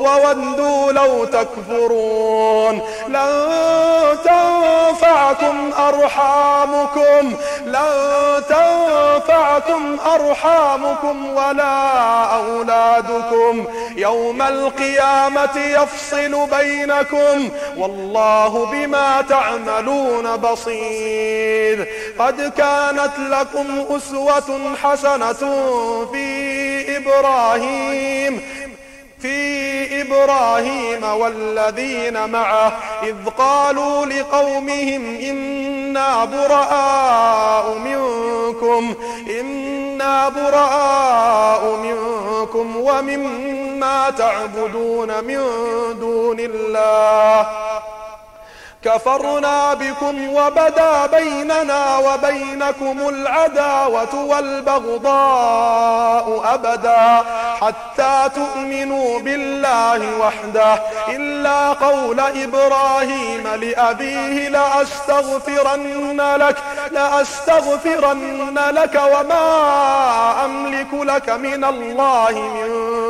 وودوا لو تكفرون. لن تنفعكم أرحامكم. لن تنفعكم أرحامكم ولا أولادكم. يوم القيامة يفصل بينكم. والله بما تعملون بصير. قد كانت لكم أسوة حسنة في إبراهيم. في إبراهيم والذين معه إذ قالوا لقومهم إنا براء منكم، إنا براء منكم ومما تعبدون من دون الله. كفرنا بكم وبدا بيننا وبينكم العداوة والبغضاء أبدا حتى تؤمنوا بالله وحده إلا قول إبراهيم لأبيه لأستغفرن لك لأستغفرن لك وما أملك لك من الله من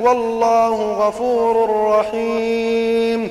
والله غفور رحيم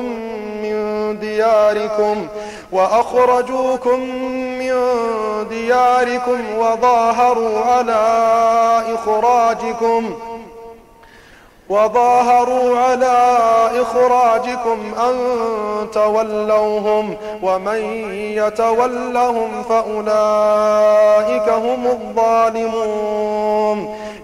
من دياركم وأخرجوكم من دياركم وظاهروا على إخراجكم وظاهروا على إخراجكم أن تولوهم ومن يتولهم فأولئك هم الظالمون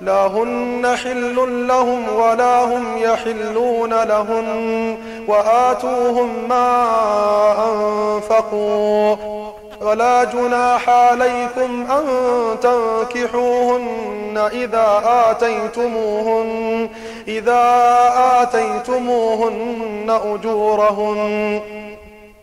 لا هن حل لهم ولا هم يحلون لهم وآتوهم ما أنفقوا ولا جناح عليكم أن تنكحوهن إذا آتيتموهن إذا آتيتموهن أجورهن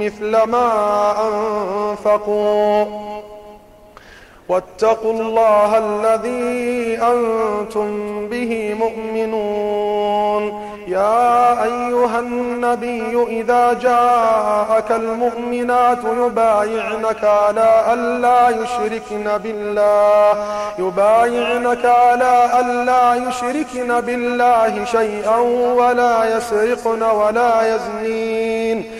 مثل ما أنفقوا. واتقوا الله الذي أنتم به مؤمنون. يا أيها النبي إذا جاءك المؤمنات يبايعنك على ألا يشركن بالله. يبايعنك على ألا يشركن بالله شيئا ولا يسرقن ولا يزنين.